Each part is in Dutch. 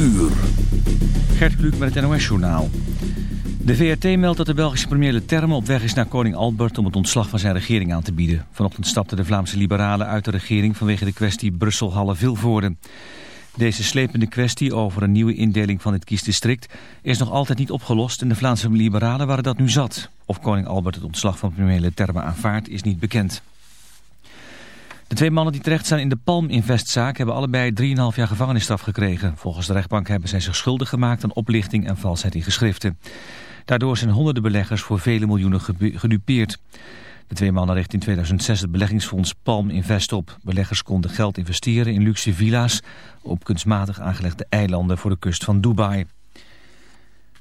uur. Gert Kluk met het NOS-journaal. De VRT meldt dat de Belgische premier Leterme op weg is naar koning Albert... om het ontslag van zijn regering aan te bieden. Vanochtend stapten de Vlaamse liberalen uit de regering... vanwege de kwestie Brussel-Halle-Vilvoorde. Deze slepende kwestie over een nieuwe indeling van het kiesdistrict... is nog altijd niet opgelost en de Vlaamse liberalen waren dat nu zat. Of koning Albert het ontslag van premier Leterme aanvaardt is niet bekend. De twee mannen die terecht zijn in de Palm Investzaak hebben allebei 3,5 jaar gevangenisstraf gekregen. Volgens de rechtbank hebben zij zich schuldig gemaakt aan oplichting en valsheid in geschriften. Daardoor zijn honderden beleggers voor vele miljoenen gedupeerd. De twee mannen richtten in 2006 het beleggingsfonds Palm Invest op. Beleggers konden geld investeren in luxe villa's op kunstmatig aangelegde eilanden voor de kust van Dubai.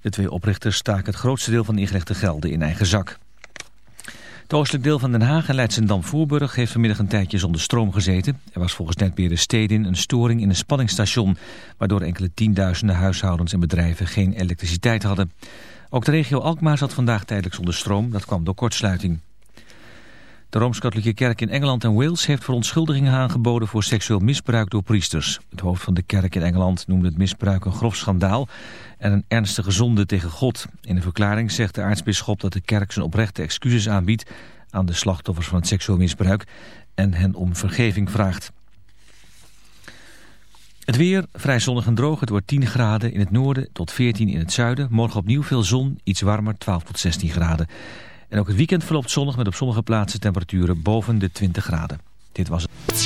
De twee oprichters staken het grootste deel van de ingelegde gelden in eigen zak. Het oostelijk deel van Den Haag en Leidschendam-Voorburg heeft vanmiddag een tijdje zonder stroom gezeten. Er was volgens netbeheerder Stedin een storing in een spanningsstation, waardoor enkele tienduizenden huishoudens en bedrijven geen elektriciteit hadden. Ook de regio Alkmaar zat vandaag tijdelijk zonder stroom, dat kwam door kortsluiting. De Rooms-Katholieke Kerk in Engeland en Wales heeft verontschuldigingen aangeboden voor seksueel misbruik door priesters. Het hoofd van de kerk in Engeland noemde het misbruik een grof schandaal en een ernstige zonde tegen God. In een verklaring zegt de aartsbisschop dat de kerk zijn oprechte excuses aanbiedt aan de slachtoffers van het seksueel misbruik en hen om vergeving vraagt. Het weer, vrij zonnig en droog. Het wordt 10 graden in het noorden tot 14 in het zuiden. Morgen opnieuw veel zon, iets warmer, 12 tot 16 graden. En ook het weekend verloopt zonnig met op sommige plaatsen temperaturen boven de 20 graden. Dit was het.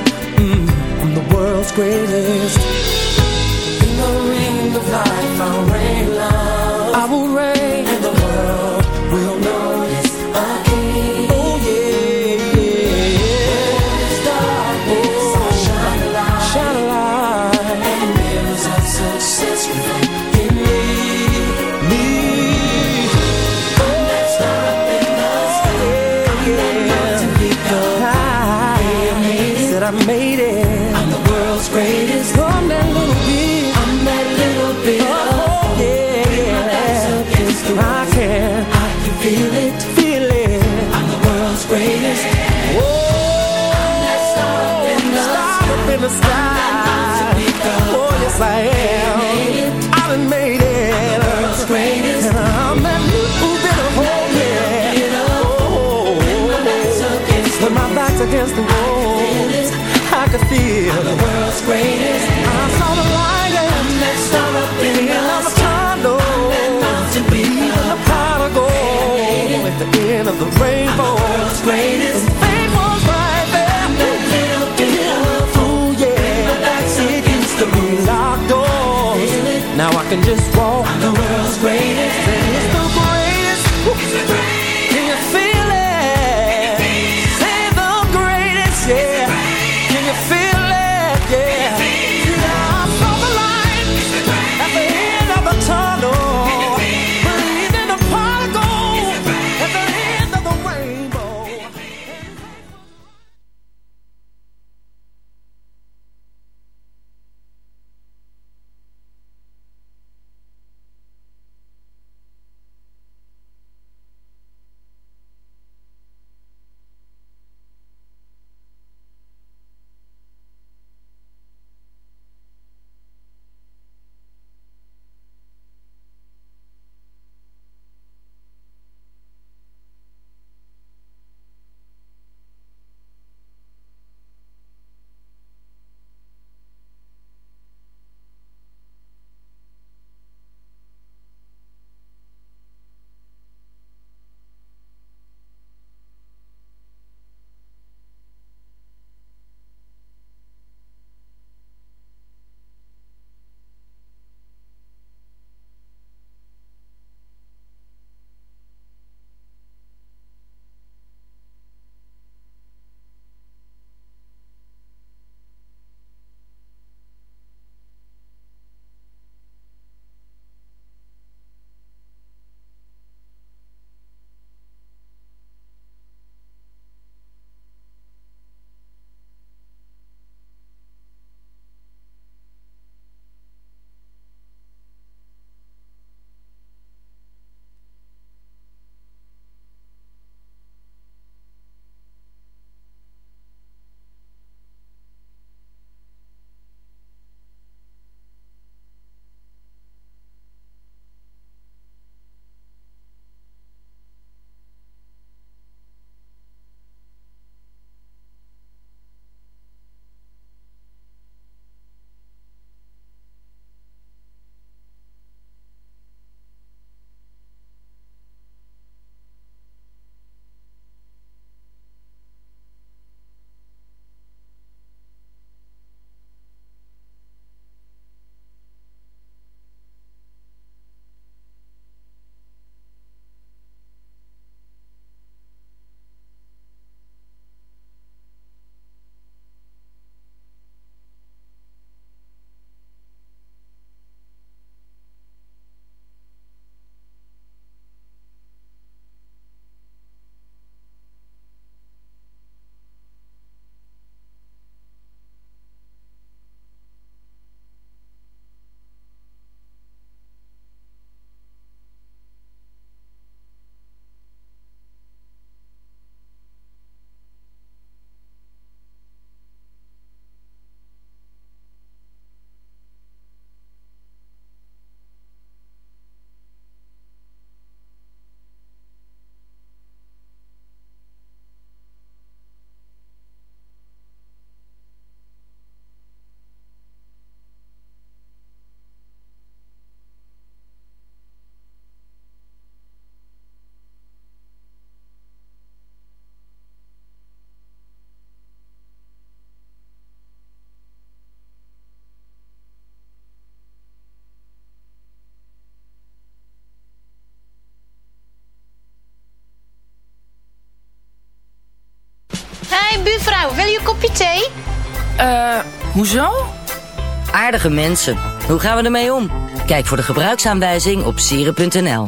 Mm, I'm the world's greatest. In the ring of life, I'll reign against the wall, I could feel the world's greatest. I saw the light and that star up in the. Even the gold at the end of the rainbow. The greatest. And fate was right there. Ooh, yeah. It used to be locked doors. Now I can just thee? Eh, hoezo? Aardige mensen. Hoe gaan we ermee om? Kijk voor de gebruiksaanwijzing op sieren.nl.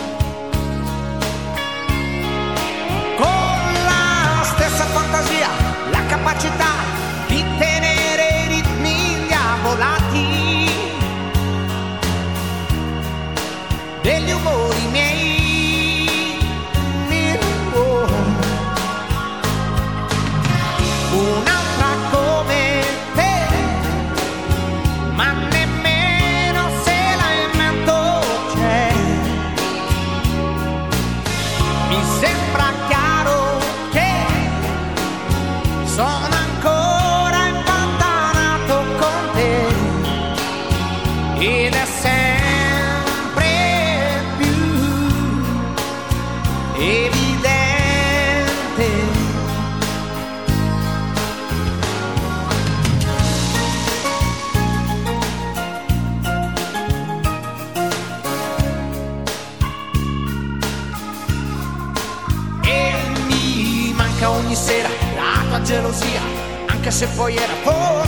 for se follera por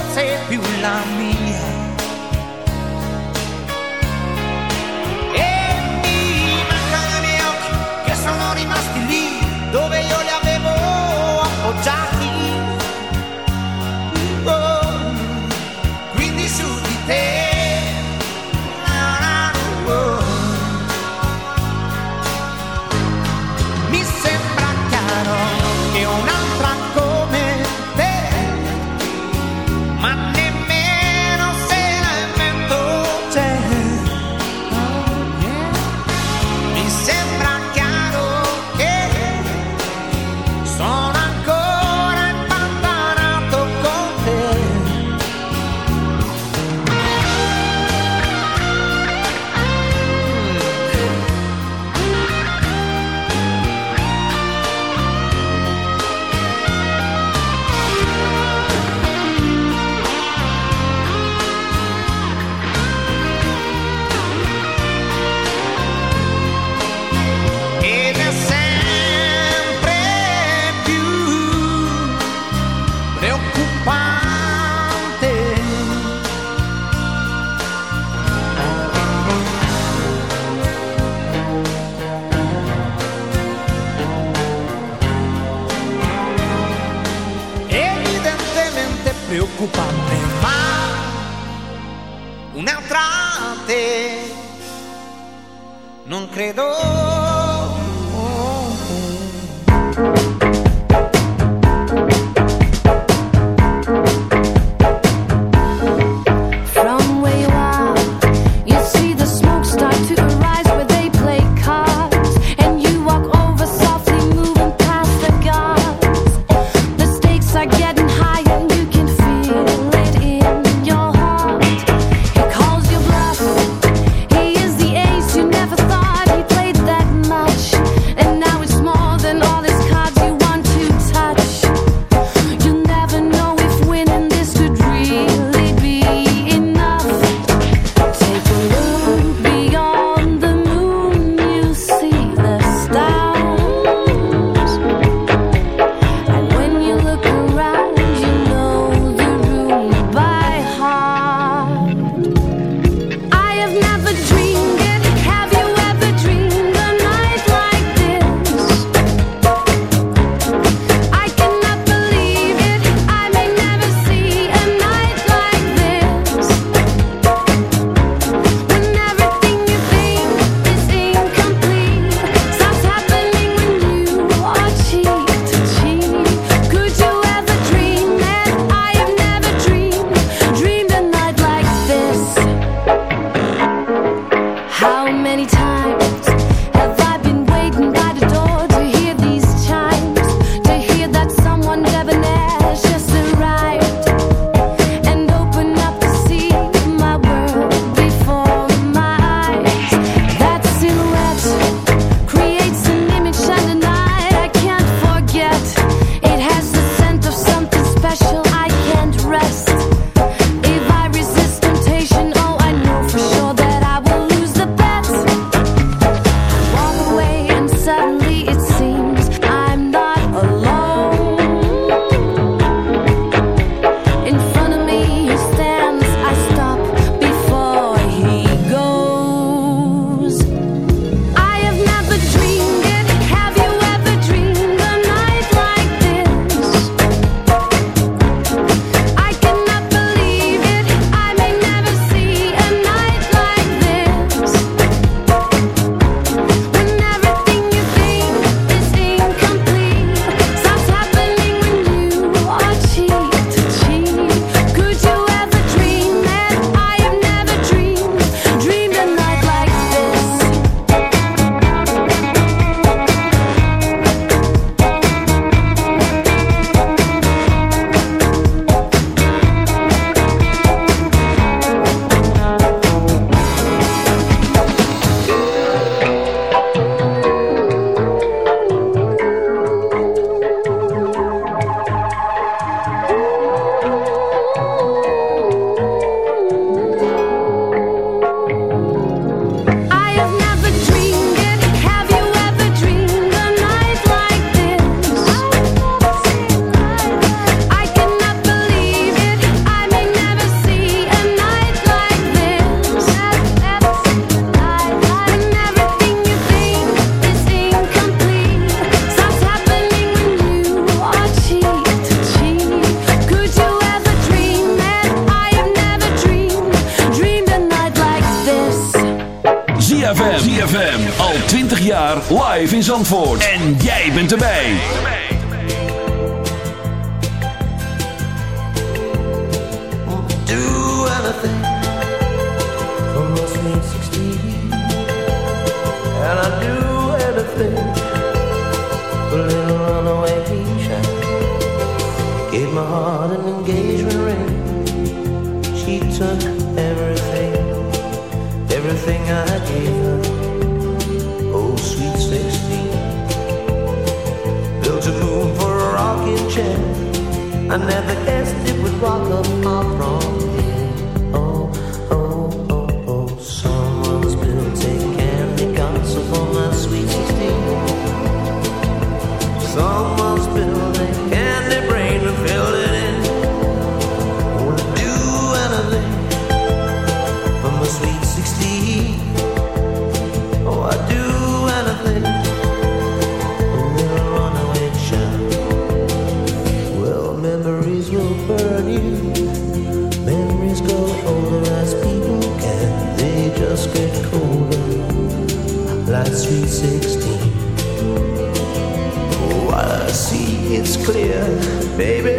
non credo. ZFM. ZFM. Al 20 jaar live in Zandvoort. En jij bent erbij. Do anything. For 16. And I do anything. I never guessed it would walk up from. throne. Baby,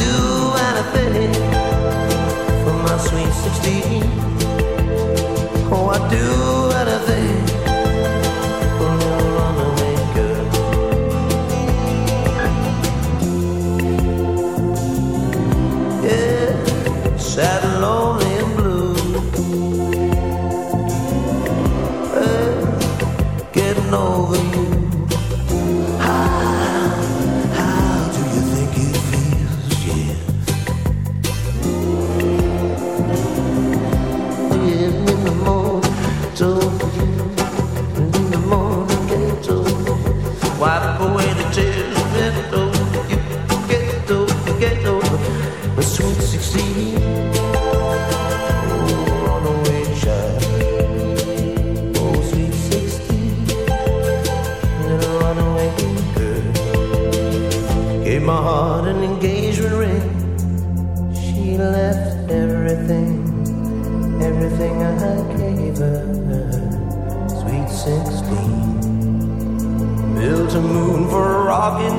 do anything for my sweet 16.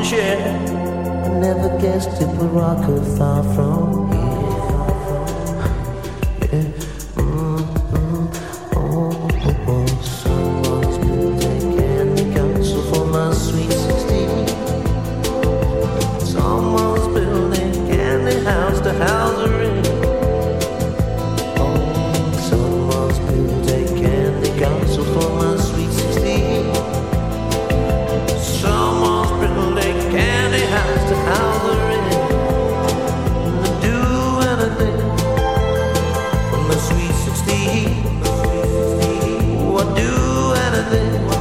shit. I never guessed it would rock her far from nothing.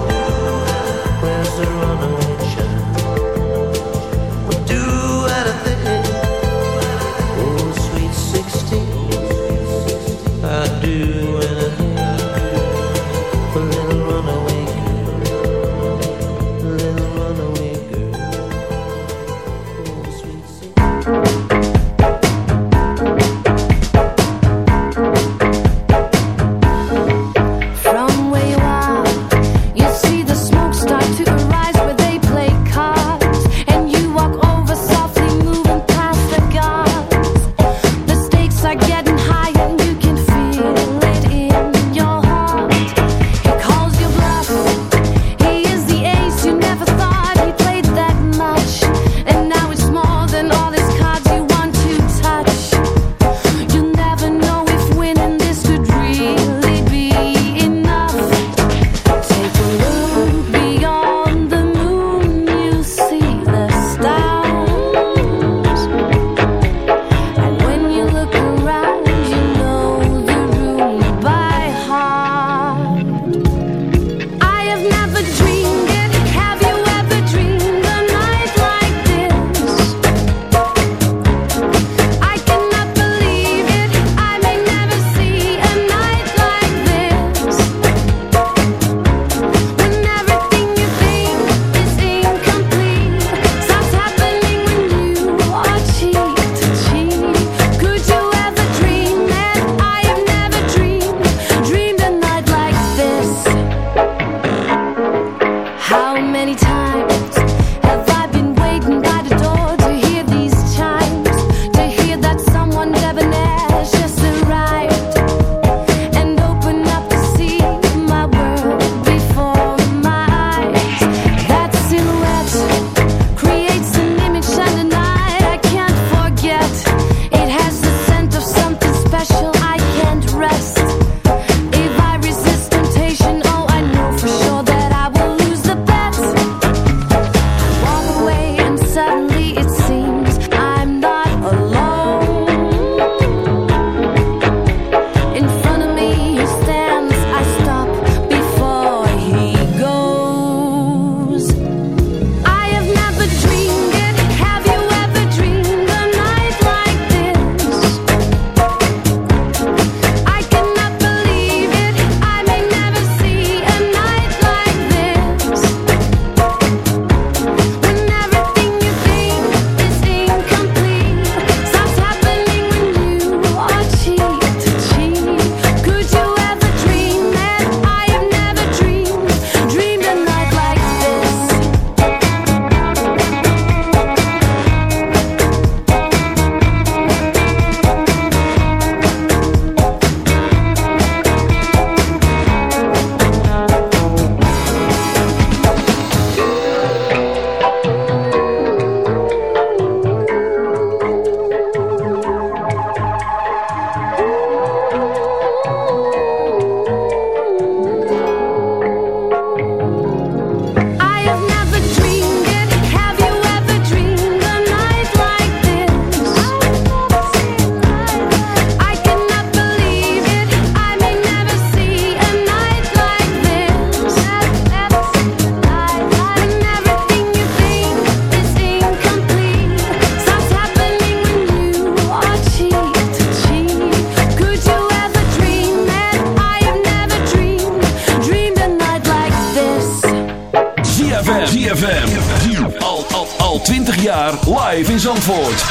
In Zandvoort.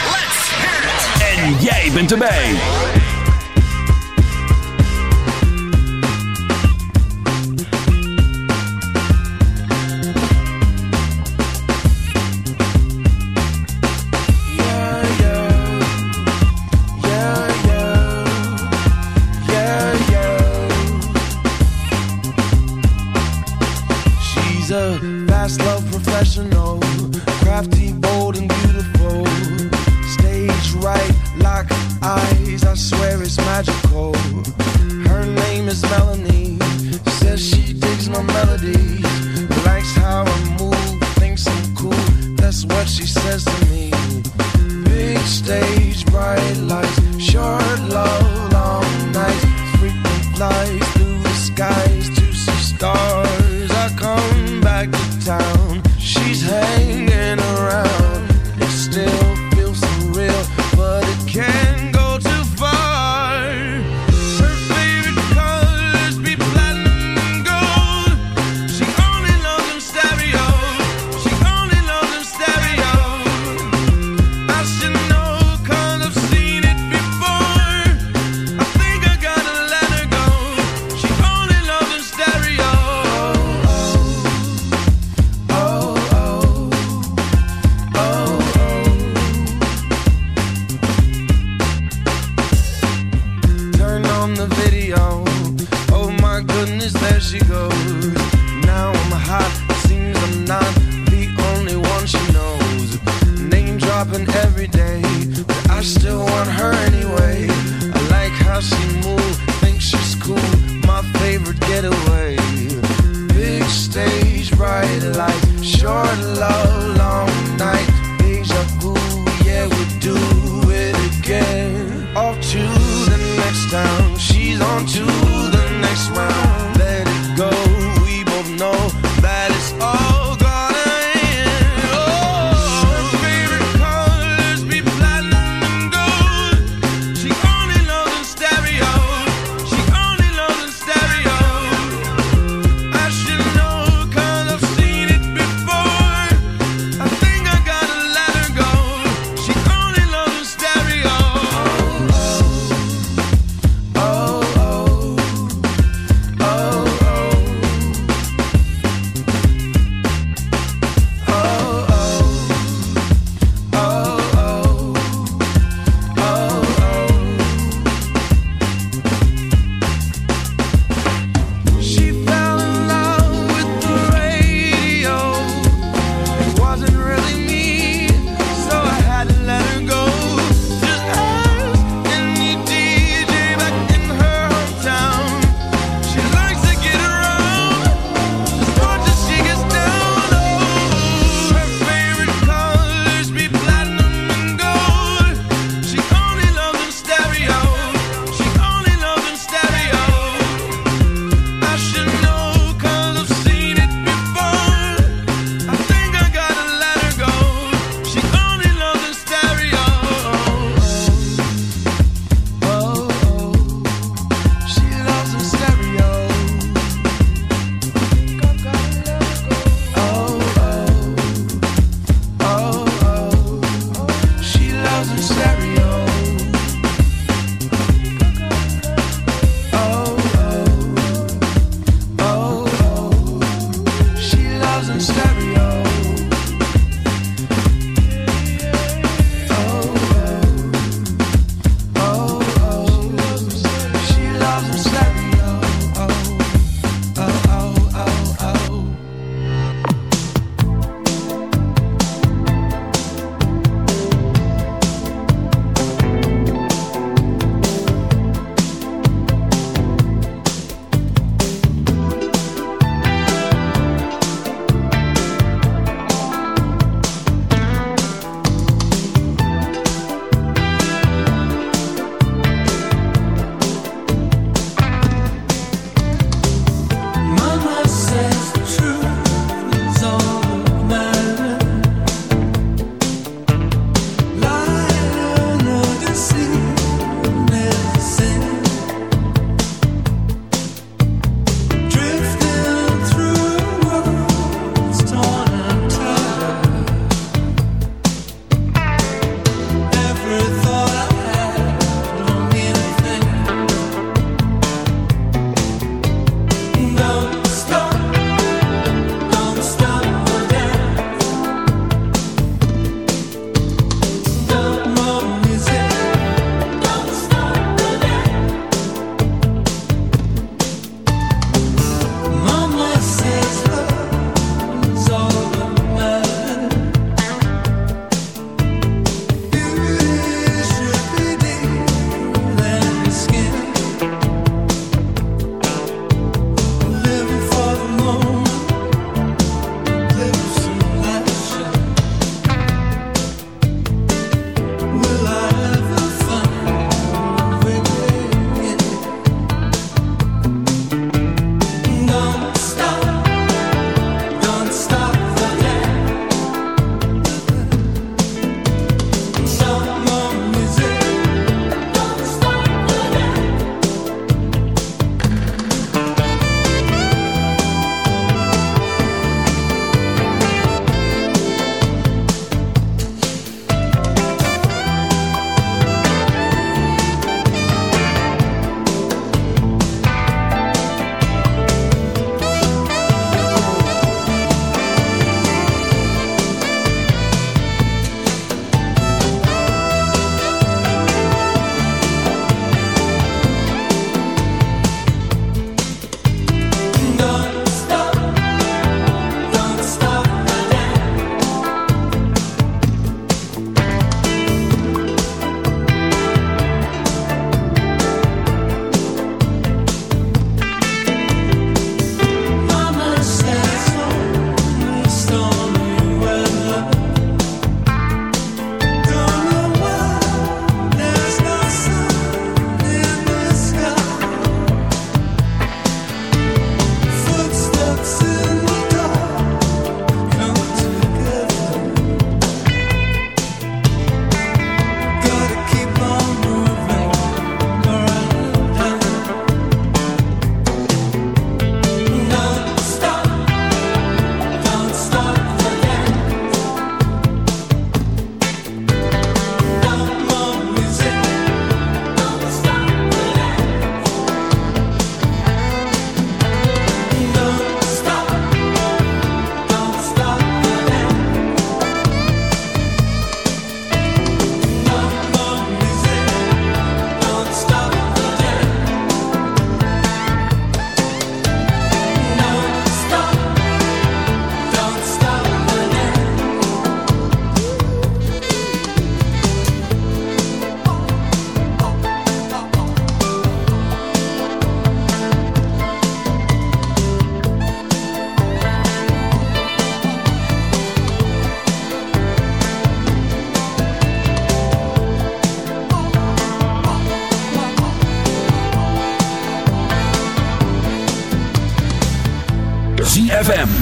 En jij bent erbij.